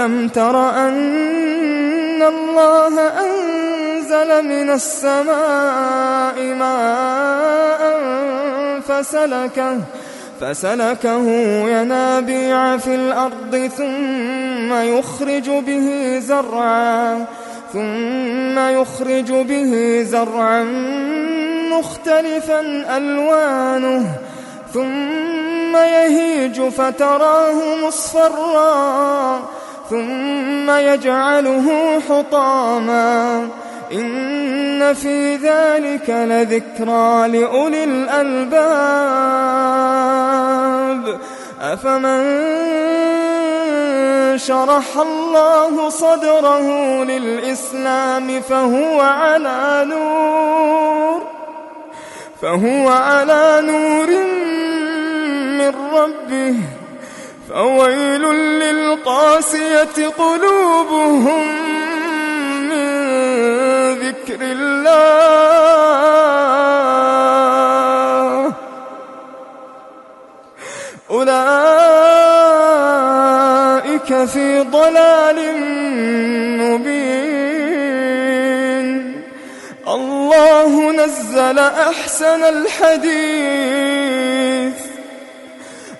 أَلَمْ تَرَ أَنَّ اللَّهَ أَنزَلَ مِنَ السَّمَاءِ مَاءً فَسَلَكَهُ فسلكه ينابيع في الأرض ثم يخرج به زرعا ثم يخرج به زرعا مختلفا ألوانه ثم يهيج فتراه مصفرا ثم يجعله حطاما. إن في ذلك لذكرى لأولي الألباب. أفمن شرح الله صدره للإسلام فهو على نور. فهو على نور من ربه. فويل للقاسية قلوبهم من ذكر الله أولئك في ضلال مبين الله نزل أحسن الحديث